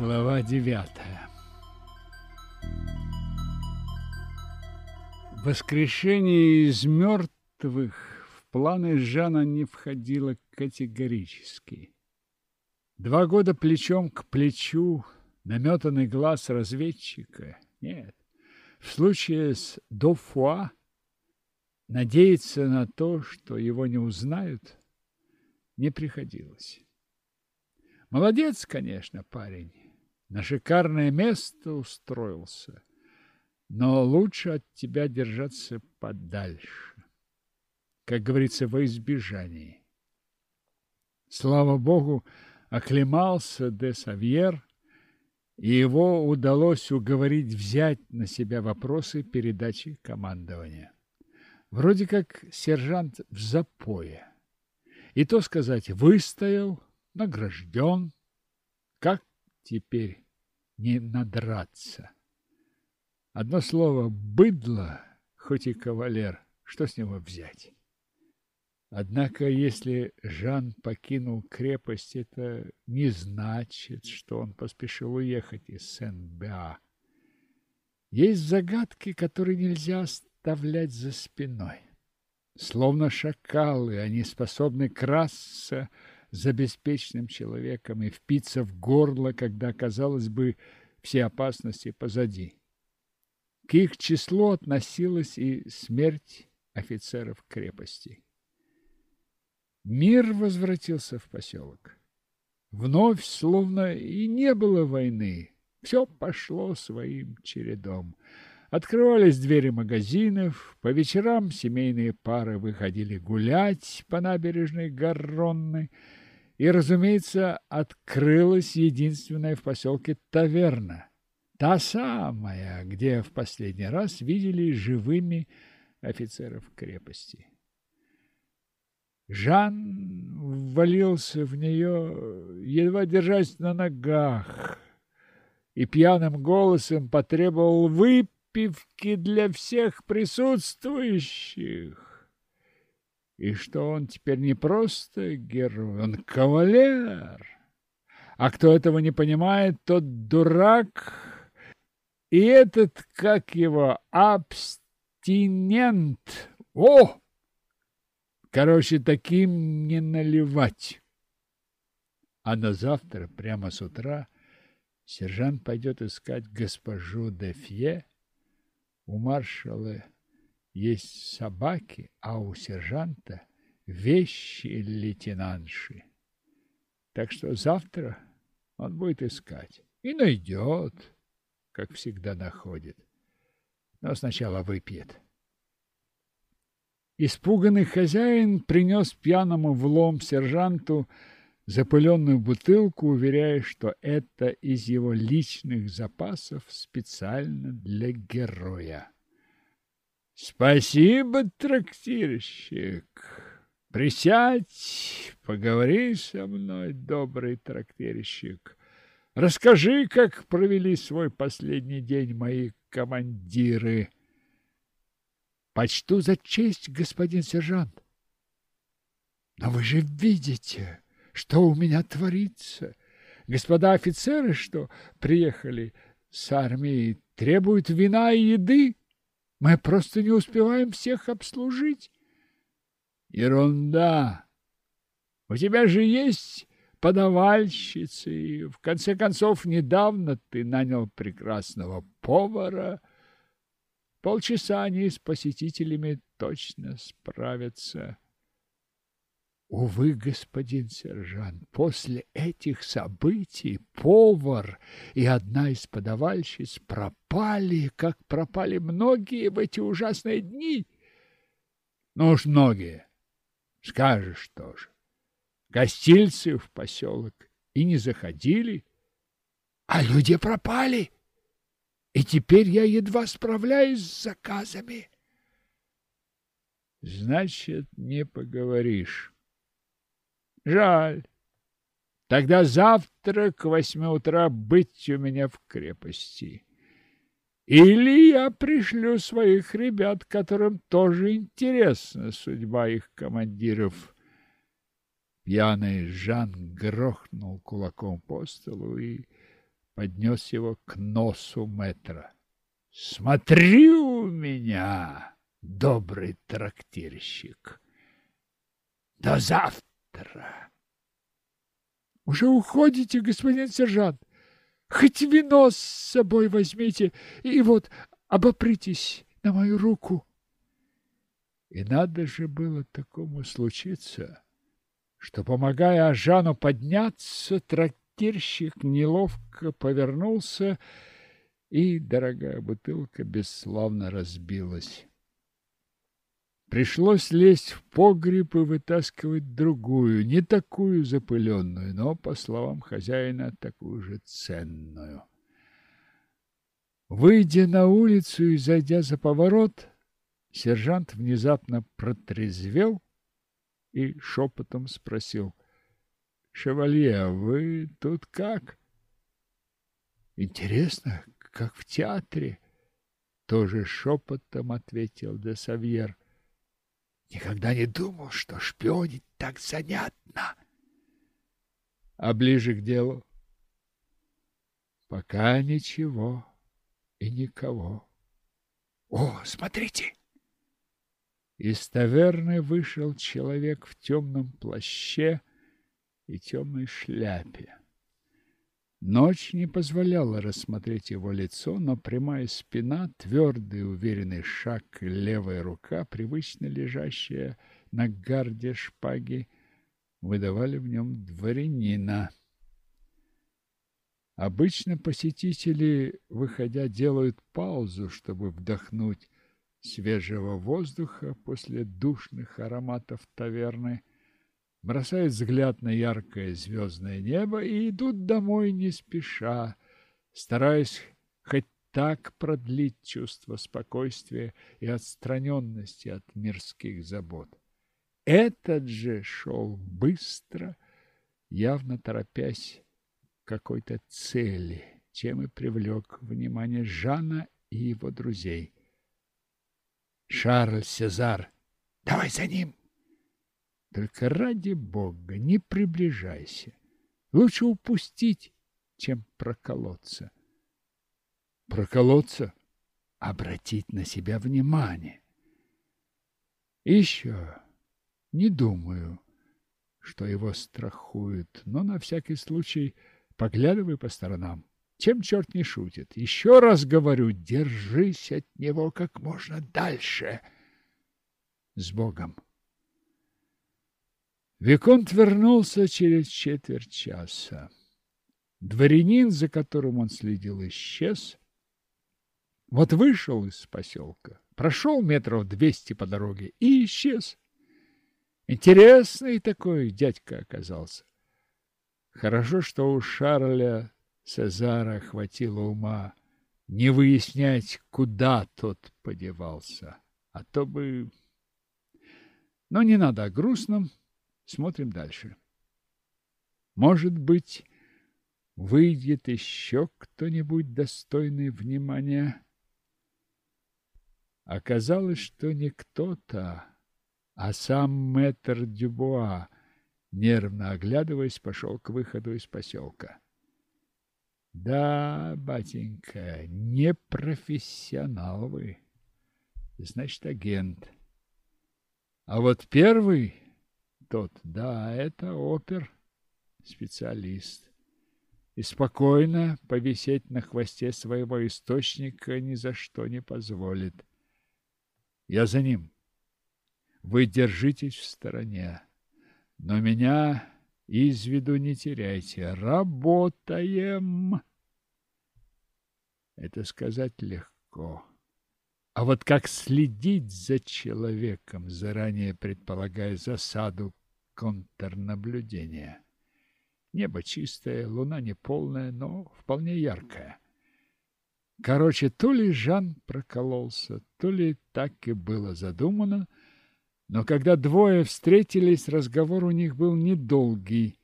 Глава девятая Воскрешение из мертвых в планы Жана не входило категорически. Два года плечом к плечу, наметанный глаз разведчика. Нет, в случае с Дофуа надеяться на то, что его не узнают, не приходилось. Молодец, конечно, парень. На шикарное место устроился. Но лучше от тебя держаться подальше. Как говорится, во избежании. Слава богу, оклемался де Савьер, и его удалось уговорить взять на себя вопросы передачи командования. Вроде как сержант в запое. И то сказать, выстоял, награжден. Как теперь не надраться? Одно слово «быдло», хоть и кавалер, что с него взять? Однако, если Жан покинул крепость, это не значит, что он поспешил уехать из Сен-Беа. Есть загадки, которые нельзя оставлять за спиной. Словно шакалы, они способны красться за беспечным человеком и впиться в горло, когда, казалось бы, все опасности позади. К их числу относилась и смерть офицеров крепости. Мир возвратился в поселок. Вновь, словно и не было войны, все пошло своим чередом. Открывались двери магазинов, по вечерам семейные пары выходили гулять по набережной Гарронны, и, разумеется, открылась единственная в поселке таверна, та самая, где в последний раз видели живыми офицеров крепости. Жан ввалился в нее, едва держась на ногах, и пьяным голосом потребовал выпивки для всех присутствующих. И что он теперь не просто герой, он кавалер. А кто этого не понимает, тот дурак. И этот, как его, абстинент. О! Короче, таким не наливать. А на завтра, прямо с утра, сержант пойдет искать госпожу де Фье. У маршала есть собаки, а у сержанта вещи лейтенантши. Так что завтра он будет искать и найдет, как всегда находит. Но сначала выпьет. Испуганный хозяин принес пьяному в лом сержанту запыленную бутылку, уверяя, что это из его личных запасов специально для героя. «Спасибо, трактирщик! Присядь, поговори со мной, добрый трактирщик. Расскажи, как провели свой последний день мои командиры». Почту за честь, господин сержант. Но вы же видите, что у меня творится. Господа офицеры, что приехали с армии, требуют вина и еды. Мы просто не успеваем всех обслужить. Ерунда. У тебя же есть подавальщицы, и в конце концов недавно ты нанял прекрасного повара, Полчаса они с посетителями точно справятся. Увы, господин сержант, после этих событий повар и одна из подавальщиц пропали, как пропали многие в эти ужасные дни. Ну уж многие, скажешь тоже. Гостильцы в поселок и не заходили, а люди пропали и теперь я едва справляюсь с заказами. Значит, не поговоришь. Жаль. Тогда завтра к восьми утра быть у меня в крепости. Или я пришлю своих ребят, которым тоже интересна судьба их командиров. Пьяный Жан грохнул кулаком по столу и поднес его к носу метра. Смотри у меня, добрый трактирщик. До завтра. Уже уходите, господин сержант? Хоть вино с собой возьмите, и вот обопритесь на мою руку. И надо же было такому случиться, что, помогая Ажану подняться, трактирщик неловко повернулся, и дорогая бутылка бесславно разбилась. Пришлось лезть в погреб и вытаскивать другую, не такую запыленную, но, по словам хозяина, такую же ценную. Выйдя на улицу и зайдя за поворот, сержант внезапно протрезвел и шепотом спросил. — Шевалье, вы тут как? — Интересно, как в театре, — тоже шепотом ответил де Савьер. Никогда не думал, что шпионить так занятно. А ближе к делу? Пока ничего и никого. О, смотрите! Из таверны вышел человек в темном плаще и темной шляпе. Ночь не позволяла рассмотреть его лицо, но прямая спина, твердый уверенный шаг левая рука, привычно лежащая на гарде шпаги, выдавали в нем дворянина. Обычно посетители, выходя, делают паузу, чтобы вдохнуть свежего воздуха после душных ароматов таверны бросают взгляд на яркое звездное небо и идут домой не спеша, стараясь хоть так продлить чувство спокойствия и отстраненности от мирских забот. Этот же шел быстро, явно торопясь к какой-то цели, чем и привлек внимание Жана и его друзей. «Шарль Сезар, давай за ним!» Только ради Бога не приближайся. Лучше упустить, чем проколоться. Проколоться? Обратить на себя внимание. еще не думаю, что его страхуют, но на всякий случай поглядывай по сторонам. Чем черт не шутит? Еще раз говорю, держись от него как можно дальше. С Богом! Виконт вернулся через четверть часа. Дворянин, за которым он следил, исчез. Вот вышел из поселка, прошел метров двести по дороге и исчез. Интересный такой дядька оказался. Хорошо, что у Шарля Цезара хватило ума не выяснять, куда тот подевался, а то бы... Но не надо о грустном. Смотрим дальше. Может быть, выйдет еще кто-нибудь достойный внимания. Оказалось, что не кто-то, а сам мэтр Дюбуа, нервно оглядываясь, пошел к выходу из поселка. Да, батенька, не профессионал вы. Значит, агент. А вот первый тот. Да, это опер, специалист. И спокойно повисеть на хвосте своего источника ни за что не позволит. Я за ним. Вы держитесь в стороне. Но меня из виду не теряйте. Работаем. Это сказать легко. А вот как следить за человеком, заранее предполагая засаду, контрнаблюдения. Небо чистое, луна не полная, но вполне яркая. Короче, то ли Жан прокололся, то ли так и было задумано, но когда двое встретились, разговор у них был недолгий.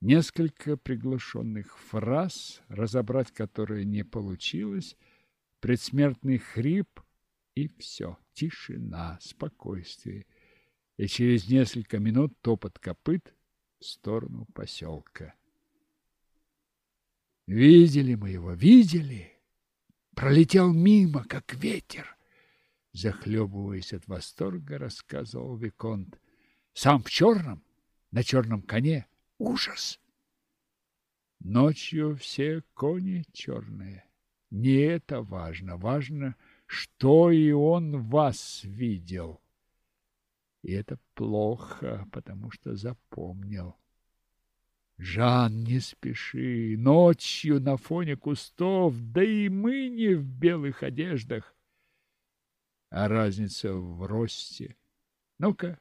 Несколько приглушенных фраз, разобрать которые не получилось, предсмертный хрип и все, тишина, спокойствие и через несколько минут топот копыт в сторону поселка. Видели мы его, видели. Пролетел мимо, как ветер. Захлебываясь от восторга, рассказывал Виконт. Сам в черном, на черном коне. Ужас! Ночью все кони черные. Не это важно. Важно, что и он вас видел. И это плохо, потому что запомнил. Жан, не спеши, ночью на фоне кустов, да и мы не в белых одеждах. А разница в росте. Ну-ка,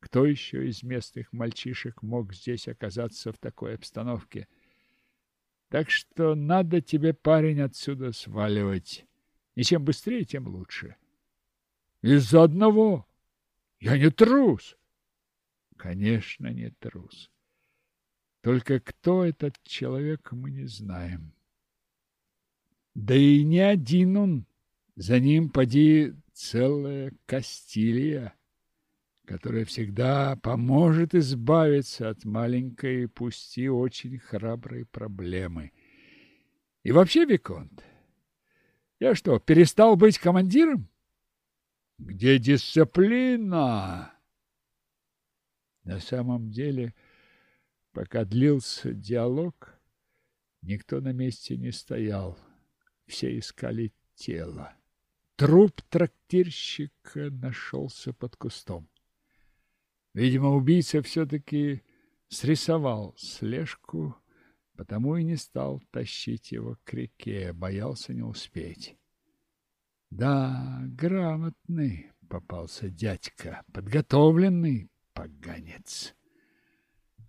кто еще из местных мальчишек мог здесь оказаться в такой обстановке? Так что надо тебе, парень, отсюда сваливать. И чем быстрее, тем лучше. Из-за одного. Я не трус. Конечно, не трус. Только кто этот человек, мы не знаем. Да и не один он. За ним поди целая Кастилия, которая всегда поможет избавиться от маленькой, пусть и очень храброй проблемы. И вообще, Виконт, я что, перестал быть командиром? Где дисциплина? На самом деле... Пока длился диалог, никто на месте не стоял. Все искали тело. Труп трактирщика нашелся под кустом. Видимо, убийца все-таки срисовал слежку, потому и не стал тащить его к реке, боялся не успеть. Да, грамотный попался дядька, подготовленный поганец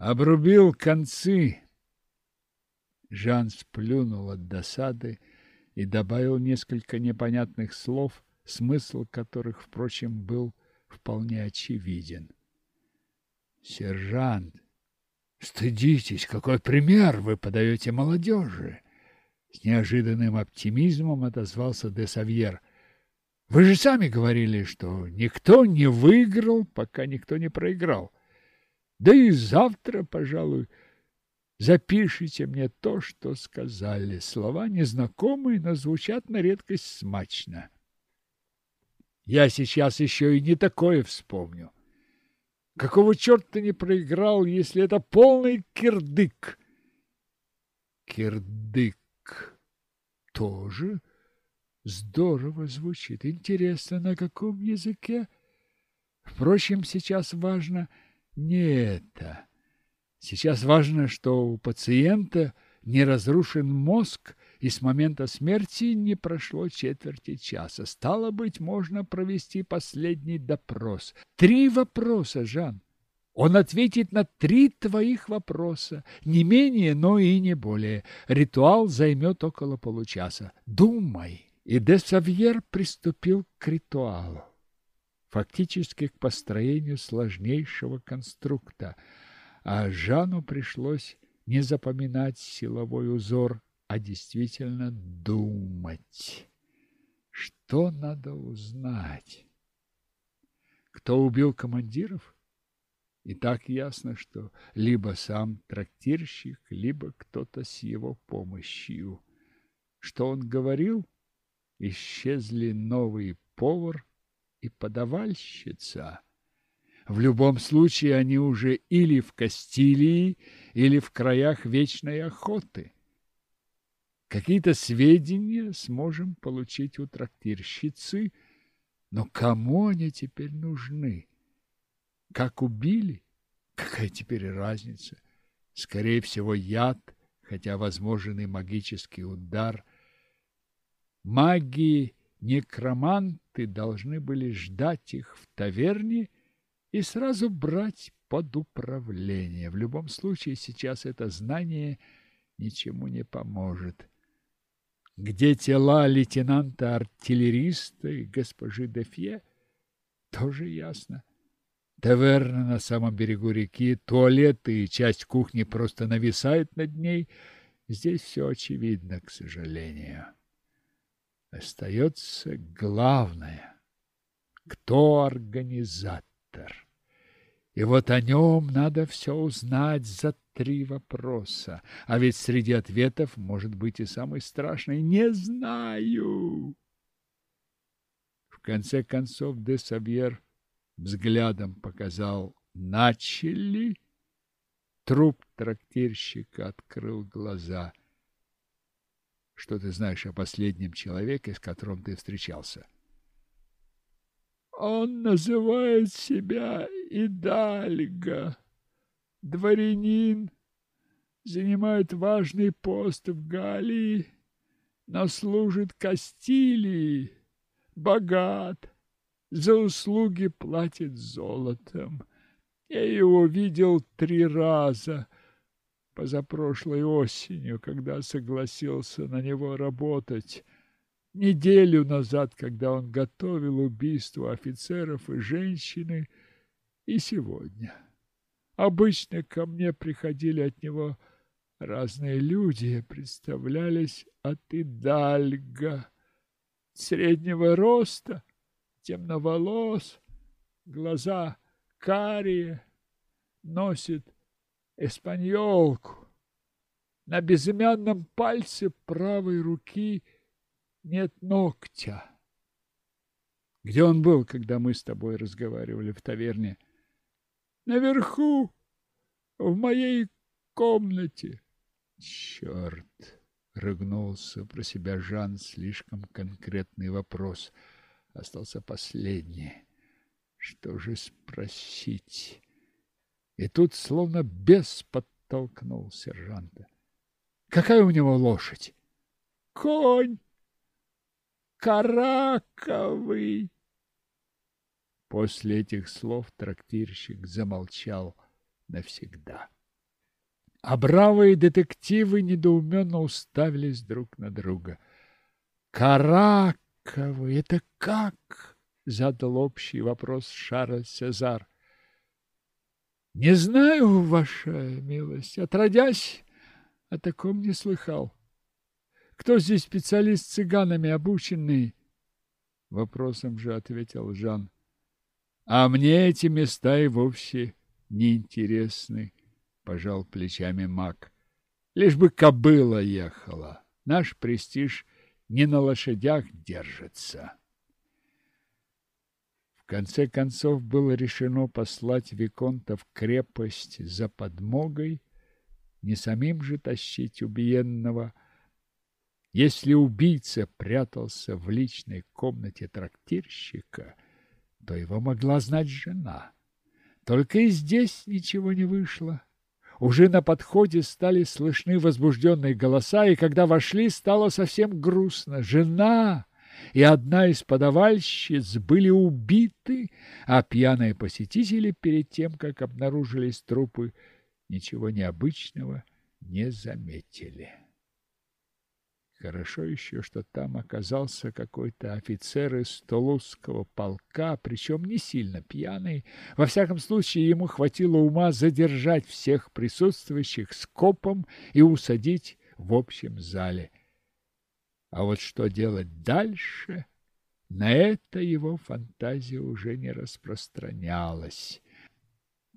обрубил концы. Жан сплюнул от досады и добавил несколько непонятных слов, смысл которых, впрочем, был вполне очевиден. «Сержант, стыдитесь, какой пример вы подаете молодежи!» С неожиданным оптимизмом отозвался де Савьер. «Вы же сами говорили, что никто не выиграл, пока никто не проиграл». Да и завтра, пожалуй, запишите мне то, что сказали. Слова незнакомые, но звучат на редкость смачно. Я сейчас еще и не такое вспомню. Какого черта не проиграл, если это полный кирдык? Кирдык тоже здорово звучит. Интересно, на каком языке? Впрочем, сейчас важно — не это. Сейчас важно, что у пациента не разрушен мозг, и с момента смерти не прошло четверти часа. Стало быть, можно провести последний допрос. Три вопроса, Жан. Он ответит на три твоих вопроса, не менее, но и не более. Ритуал займет около получаса. Думай. И де Савьер приступил к ритуалу фактически к построению сложнейшего конструкта, а Жану пришлось не запоминать силовой узор, а действительно думать. Что надо узнать? Кто убил командиров? И так ясно, что либо сам трактирщик, либо кто-то с его помощью. Что он говорил? Исчезли новый повар и подавальщица. В любом случае они уже или в Кастилии, или в краях вечной охоты. Какие-то сведения сможем получить у трактирщицы, но кому они теперь нужны? Как убили? Какая теперь разница? Скорее всего, яд, хотя возможен и магический удар. Магии некроманты должны были ждать их в таверне и сразу брать под управление. В любом случае сейчас это знание ничему не поможет. Где тела лейтенанта-артиллериста и госпожи Дефье, тоже ясно. Таверна на самом берегу реки, туалеты и часть кухни просто нависают над ней. Здесь все очевидно, к сожалению. Остается главное. Кто организатор? И вот о нем надо все узнать за три вопроса. А ведь среди ответов может быть и самый страшный «не знаю». В конце концов де Савьер взглядом показал «начали». Труп трактирщика открыл глаза. Что ты знаешь о последнем человеке, с которым ты встречался? Он называет себя Идальго, дворянин, занимает важный пост в Галлии, но служит Кастилии, богат, за услуги платит золотом. Я его видел три раза позапрошлой осенью, когда согласился на него работать неделю назад, когда он готовил убийство офицеров и женщины, и сегодня. Обычно ко мне приходили от него разные люди, представлялись от Идальга, среднего роста, темноволос, глаза карие, носит эспаньолку. На безымянном пальце правой руки – нет ногтя. Где он был, когда мы с тобой разговаривали в таверне? Наверху, в моей комнате. Черт! Рыгнулся про себя Жан. Слишком конкретный вопрос. Остался последний. Что же спросить? И тут словно бес подтолкнул сержанта. Какая у него лошадь? Конь! Караковый. После этих слов трактирщик замолчал навсегда. А бравые детективы недоуменно уставились друг на друга. «Караковый! Это как?» — задал общий вопрос Шарль Сезар. «Не знаю, ваша милость, отродясь, о таком не слыхал. Кто здесь специалист цыганами обученный? Вопросом же ответил Жан. А мне эти места и вовсе не интересны, пожал плечами маг. Лишь бы кобыла ехала. Наш престиж не на лошадях держится. Конце концов было решено послать Виконта в крепость за подмогой, не самим же тащить убиенного, если убийца прятался в личной комнате трактирщика, то его могла знать жена. Только и здесь ничего не вышло. Уже на подходе стали слышны возбужденные голоса, и когда вошли, стало совсем грустно. Жена и одна из подавальщиц были убиты, а пьяные посетители перед тем, как обнаружились трупы, ничего необычного не заметили. Хорошо еще, что там оказался какой-то офицер из Тулузского полка, причем не сильно пьяный. Во всяком случае, ему хватило ума задержать всех присутствующих скопом и усадить в общем зале. А вот что делать дальше, на это его фантазия уже не распространялась.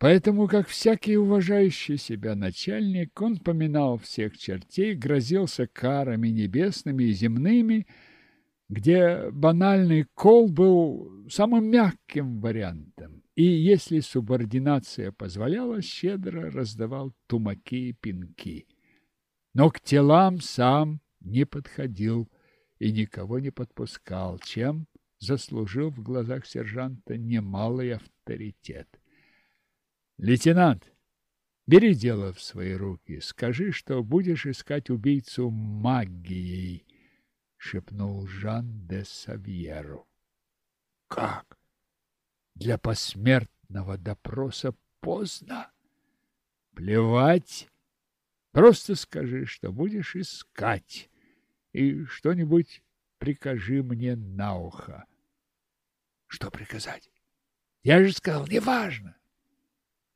Поэтому, как всякий уважающий себя начальник, он поминал всех чертей, грозился карами небесными и земными, где банальный кол был самым мягким вариантом, и, если субординация позволяла, щедро раздавал тумаки и пинки. Но к телам сам не подходил и никого не подпускал, чем заслужил в глазах сержанта немалый авторитет. Лейтенант, бери дело в свои руки. Скажи, что будешь искать убийцу магией, шепнул Жан де Савьеру. Как? Для посмертного допроса поздно. Плевать. Просто скажи, что будешь искать, и что-нибудь прикажи мне на ухо. Что приказать? Я же сказал, неважно.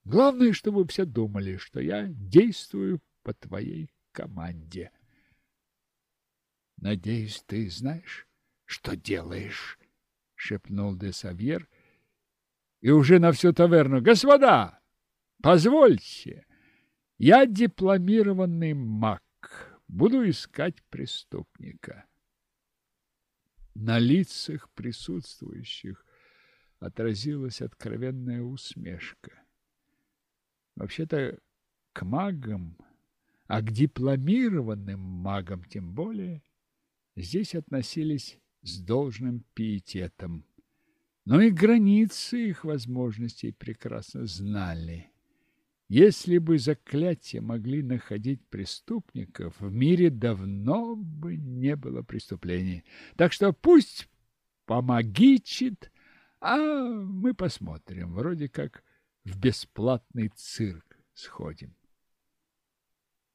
Главное, чтобы все думали, что я действую по твоей команде. Надеюсь, ты знаешь, что делаешь, шепнул де Савьер, и уже на всю таверну: "Господа, Позвольте, я дипломированный маг, буду искать преступника. На лицах присутствующих отразилась откровенная усмешка. Вообще-то к магам, а к дипломированным магам тем более, здесь относились с должным пиететом. Но и границы их возможностей прекрасно знали. Если бы заклятия могли находить преступников, в мире давно бы не было преступлений. Так что пусть помогичит, а мы посмотрим, вроде как в бесплатный цирк сходим.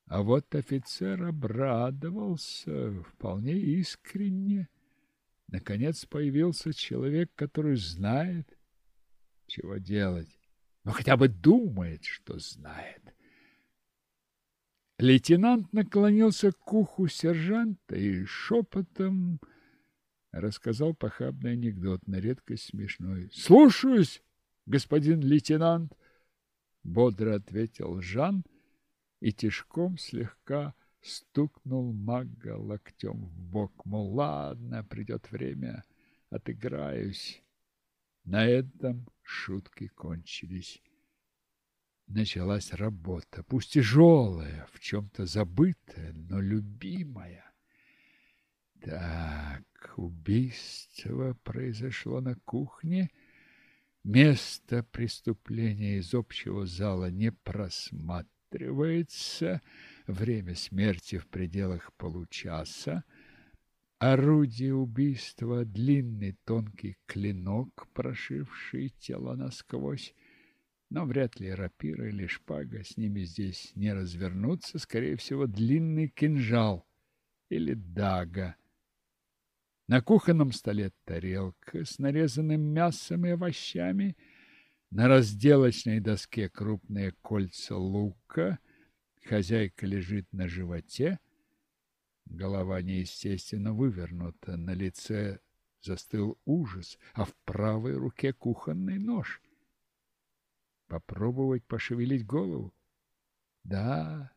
А вот офицер обрадовался вполне искренне. Наконец появился человек, который знает, чего делать но хотя бы думает, что знает. Лейтенант наклонился к уху сержанта и шепотом рассказал похабный анекдот на редкость смешной. «Слушаюсь, господин лейтенант!» Бодро ответил Жан и тишком слегка стукнул мага локтем в бок. Мол, ладно, придет время, отыграюсь. На этом шутки кончились. Началась работа, пусть тяжелая, в чем-то забытая, но любимая. Так, убийство произошло на кухне. Место преступления из общего зала не просматривается. Время смерти в пределах получаса. Орудие убийства – длинный тонкий клинок, прошивший тело насквозь. Но вряд ли рапира или шпага с ними здесь не развернутся. Скорее всего, длинный кинжал или дага. На кухонном столе тарелка с нарезанным мясом и овощами. На разделочной доске крупные кольца лука. Хозяйка лежит на животе. Голова неестественно вывернута, на лице застыл ужас, а в правой руке кухонный нож. Попробовать пошевелить голову? Да,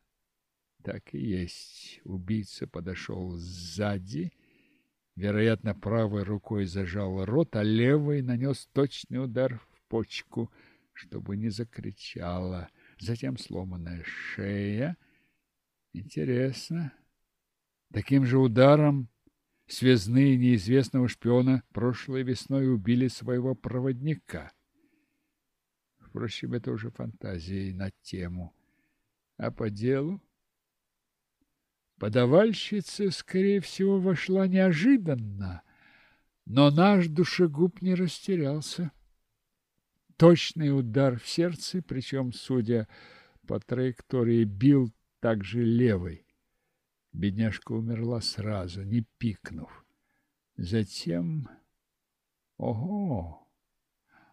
так и есть. Убийца подошел сзади, вероятно, правой рукой зажал рот, а левой нанес точный удар в почку, чтобы не закричала. Затем сломанная шея. Интересно, Таким же ударом связные неизвестного шпиона прошлой весной убили своего проводника. Впрочем, это уже фантазии на тему. А по делу? Подавальщица, скорее всего, вошла неожиданно, но наш душегуб не растерялся. Точный удар в сердце, причем, судя по траектории, бил также левой. Бедняжка умерла сразу, не пикнув. Затем... Ого!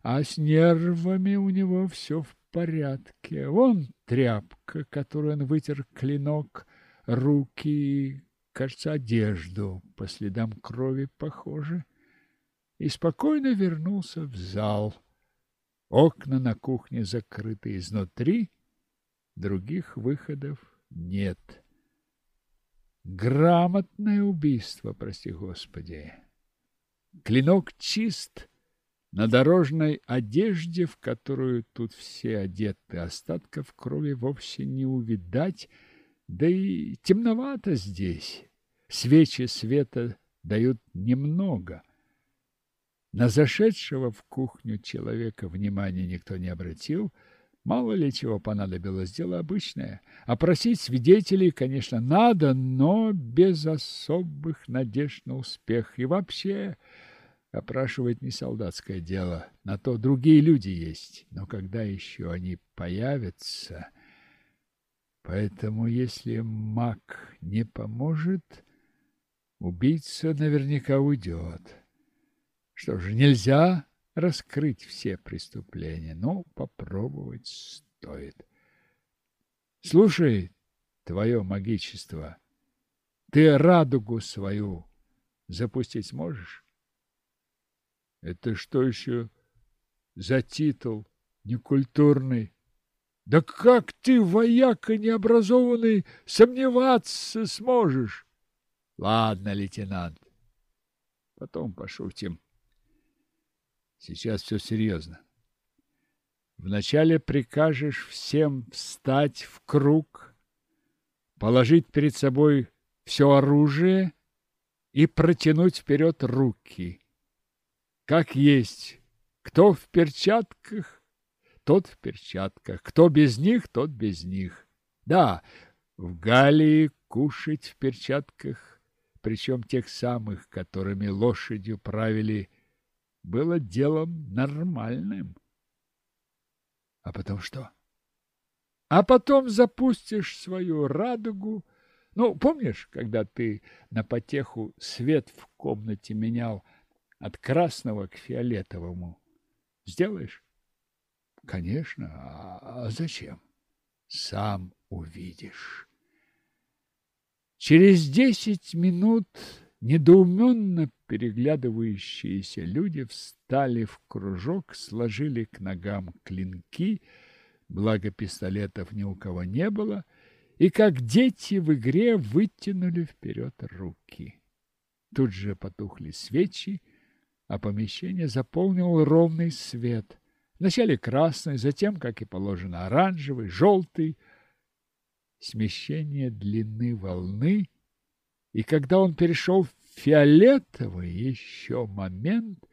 А с нервами у него все в порядке. Вон тряпка, которую он вытер клинок, руки, кажется, одежду, по следам крови похоже, и спокойно вернулся в зал. Окна на кухне закрыты изнутри, других выходов нет. Грамотное убийство, прости господи. Клинок чист, на дорожной одежде, в которую тут все одеты, остатков крови вовсе не увидать, да и темновато здесь. Свечи света дают немного. На зашедшего в кухню человека внимания никто не обратил, Мало ли чего понадобилось, дело обычное. Опросить свидетелей, конечно, надо, но без особых надежд на успех. И вообще опрашивать не солдатское дело, на то другие люди есть. Но когда еще они появятся... Поэтому, если маг не поможет, убийца наверняка уйдет. Что же, нельзя раскрыть все преступления, но попробовать стоит. Слушай, твое магичество, ты радугу свою запустить сможешь? Это что еще за титул некультурный? Да как ты, вояка необразованный, сомневаться сможешь? Ладно, лейтенант, потом пошутим. Сейчас все серьезно. Вначале прикажешь всем встать в круг, положить перед собой все оружие и протянуть вперед руки. Как есть, кто в перчатках, тот в перчатках, кто без них, тот без них. Да, в Галлии кушать в перчатках, причем тех самых, которыми лошадью правили было делом нормальным. А потом что? А потом запустишь свою радугу. Ну, помнишь, когда ты на потеху свет в комнате менял от красного к фиолетовому? Сделаешь? Конечно. А, а зачем? Сам увидишь. Через десять минут Недоуменно переглядывающиеся люди встали в кружок, сложили к ногам клинки, благо пистолетов ни у кого не было, и, как дети в игре, вытянули вперед руки. Тут же потухли свечи, а помещение заполнил ровный свет. Вначале красный, затем, как и положено, оранжевый, желтый. Смещение длины волны и когда он перешел в фиолетовый еще момент,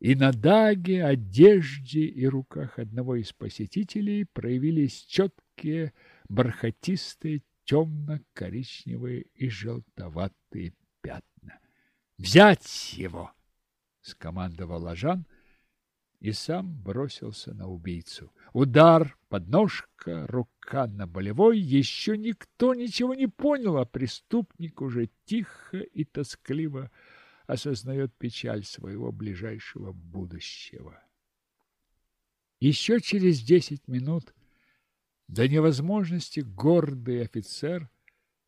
и на даге, одежде и руках одного из посетителей проявились четкие, бархатистые, темно-коричневые и желтоватые пятна. «Взять его!» — скомандовал Ажан и сам бросился на убийцу. Удар, подножка, рука на болевой. Еще никто ничего не понял, а преступник уже тихо и тоскливо осознает печаль своего ближайшего будущего. Еще через десять минут до невозможности гордый офицер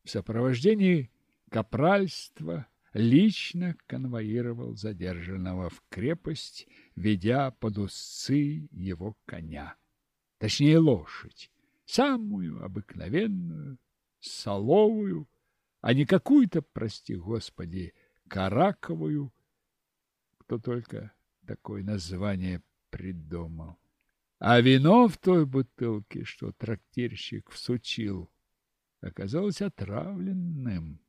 в сопровождении капральства лично конвоировал задержанного в крепость, ведя под усы его коня точнее лошадь, самую обыкновенную, соловую, а не какую-то, прости господи, караковую, кто только такое название придумал. А вино в той бутылке, что трактирщик всучил, оказалось отравленным.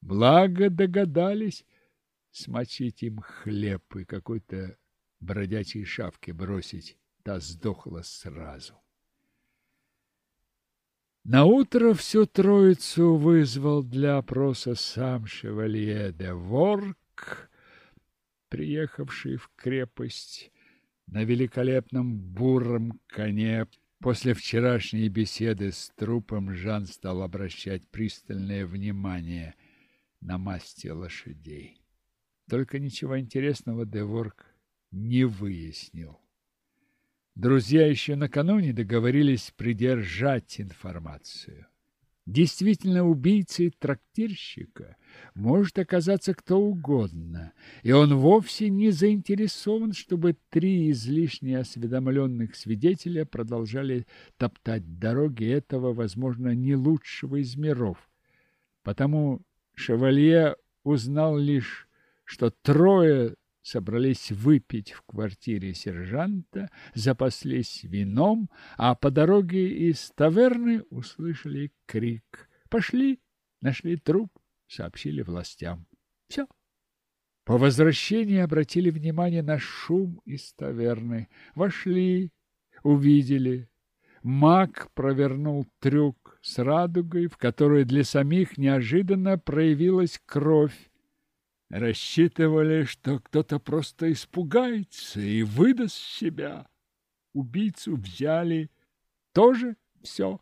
Благо догадались смочить им хлеб и какой-то бродячей шавке бросить та сдохла сразу. На утро всю троицу вызвал для опроса сам шевалье де Ворк, приехавший в крепость на великолепном буром коне. После вчерашней беседы с трупом Жан стал обращать пристальное внимание на масти лошадей. Только ничего интересного Деворк не выяснил. Друзья еще накануне договорились придержать информацию. Действительно, убийцей трактирщика может оказаться кто угодно, и он вовсе не заинтересован, чтобы три излишне осведомленных свидетеля продолжали топтать дороги этого, возможно, не лучшего из миров. Потому шевалье узнал лишь, что трое собрались выпить в квартире сержанта, запаслись вином, а по дороге из таверны услышали крик. Пошли, нашли труп, сообщили властям. Все. По возвращении обратили внимание на шум из таверны. Вошли, увидели. Маг провернул трюк с радугой, в которой для самих неожиданно проявилась кровь. Рассчитывали, что кто-то просто испугается и выдаст себя. Убийцу взяли. Тоже все.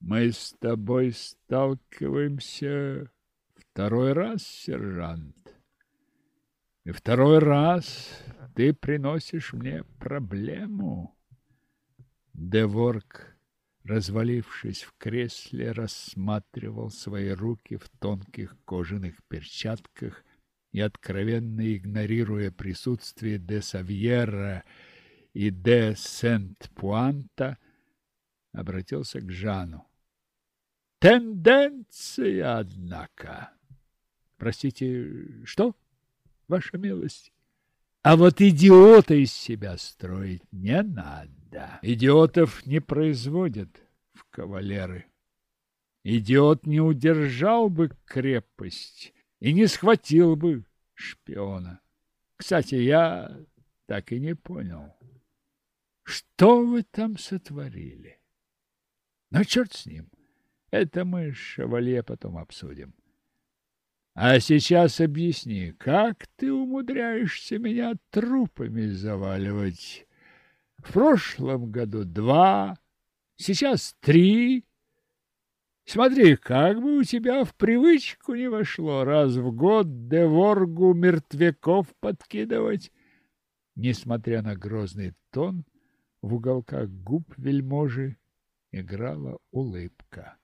Мы с тобой сталкиваемся второй раз, сержант. И второй раз ты приносишь мне проблему. Деворк, развалившись в кресле, рассматривал свои руки в тонких кожаных перчатках и откровенно игнорируя присутствие де Савьера и де Сент-Пуанта, обратился к Жану. Тенденция, однако. Простите, что, ваша милость? А вот идиота из себя строить не надо. Идиотов не производят в кавалеры. Идиот не удержал бы крепость и не схватил бы шпиона. Кстати, я так и не понял, что вы там сотворили. Но черт с ним, это мы, шевалье, потом обсудим. А сейчас объясни, как ты умудряешься меня трупами заваливать? В прошлом году два, сейчас три. Смотри, как бы у тебя в привычку не вошло раз в год деворгу мертвяков подкидывать. Несмотря на грозный тон, в уголках губ вельможи играла улыбка.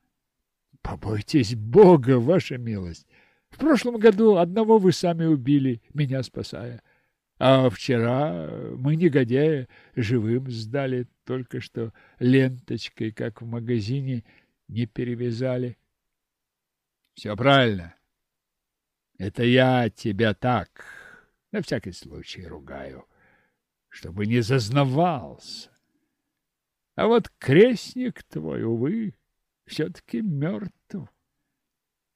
Побойтесь Бога, ваша милость! В прошлом году одного вы сами убили, меня спасая. А вчера мы негодяя живым сдали, только что ленточкой, как в магазине, не перевязали. Все правильно. Это я тебя так, на всякий случай, ругаю, чтобы не зазнавался. А вот крестник твой, увы, все-таки мертв.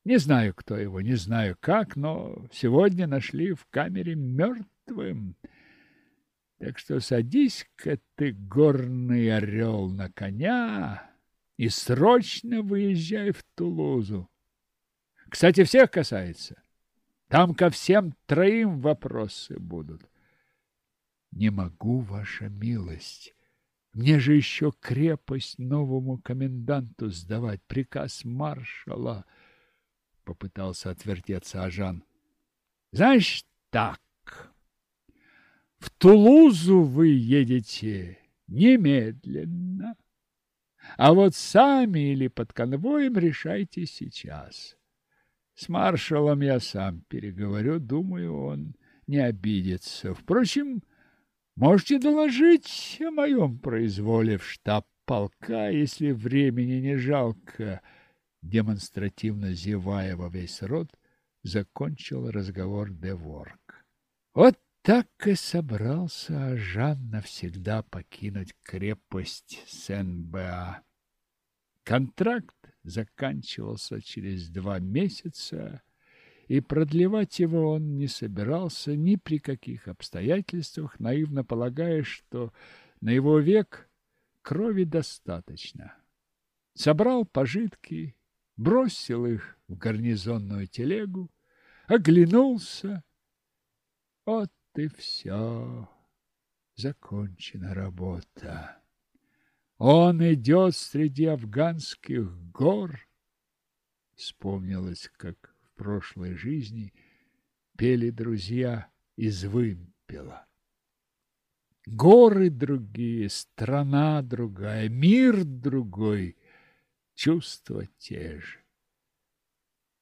Не знаю, кто его, не знаю как, но сегодня нашли в камере мертвым. Так что садись-ка ты, горный орел, на коня и срочно выезжай в Тулузу. Кстати, всех касается. Там ко всем троим вопросы будут. Не могу, ваша милость. Мне же еще крепость новому коменданту сдавать, приказ маршала — попытался отвертеться Ажан. Знаешь, так. В Тулузу вы едете немедленно. А вот сами или под конвоем решайте сейчас. С маршалом я сам переговорю, думаю, он не обидится. Впрочем, можете доложить о моем произволе в штаб полка, если времени не жалко демонстративно зевая во весь рот, закончил разговор Деворг. Вот так и собрался Жан навсегда покинуть крепость Сен-Беа. Контракт заканчивался через два месяца, и продлевать его он не собирался ни при каких обстоятельствах, наивно полагая, что на его век крови достаточно. Собрал пожитки бросил их в гарнизонную телегу, оглянулся. Вот и все. Закончена работа. Он идет среди афганских гор. Вспомнилось, как в прошлой жизни пели друзья из вымпела. Горы другие, страна другая, мир другой чувства те же.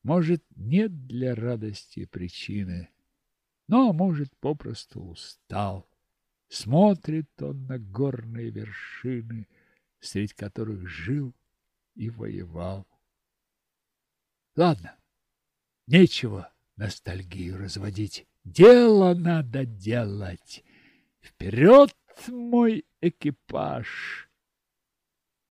Может, нет для радости причины, но, может, попросту устал. Смотрит он на горные вершины, среди которых жил и воевал. Ладно, нечего ностальгию разводить. Дело надо делать. Вперед, мой экипаж!